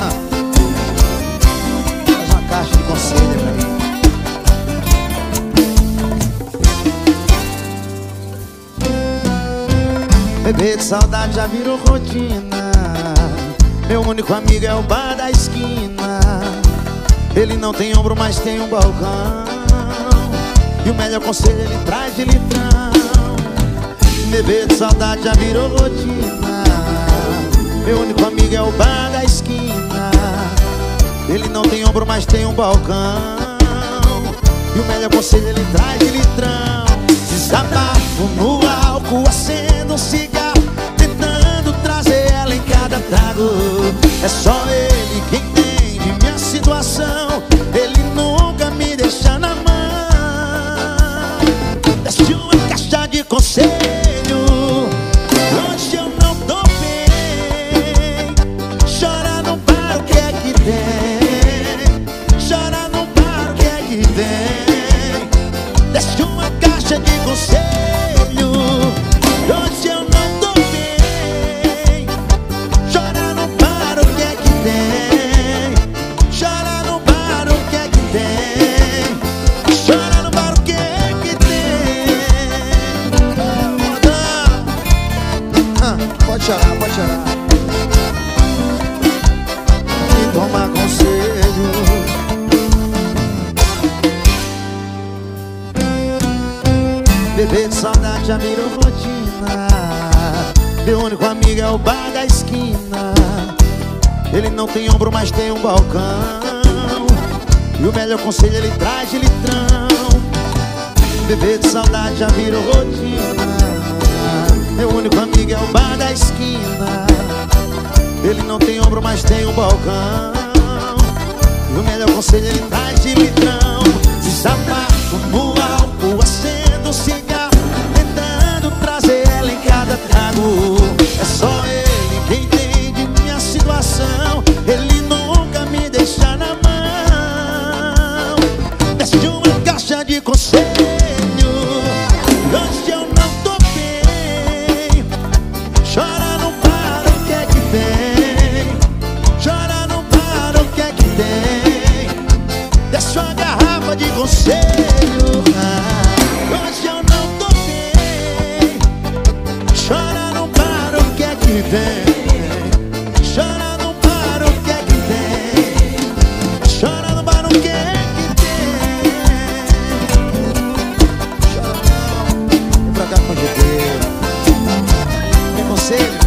Ah, faz uma caixa de conselho pra mim Beber de saudade já virou rotina. Meu único amigo é o bar da esquina. Ele não tem ombro, mas tem um balcão. E o melhor conselho ele traz de litrão Beber de saudade já virou rotina. Meu único amigo é o bar da esquina. Ele não tem ombro, mas tem um balcão. E o melhor conselho ele traz de litrão. Desabafo no álcool, acendo um cigarro Tentando trazer ela em cada trago. É só ele quem entende minha situação pode chorar, pode chorar. E toma conselho. Beber de saudade já virou rotina. Meu único amigo é o bar da esquina. Ele não tem ombro, mas tem um balcão. E o melhor conselho ele traz de litrão. Beber de saudade já virou rotina. Meu único amigo é o Ele não tem ombro, mas tem um balcão. E o melhor conselho ele traz de conselho Hoje eu não tô bem Chora, não para, o que é que vem? Chora, não para, o que é que vem? Chora, não para, o que é que vem? Chora, não, vem pra cá com o GT Me conselho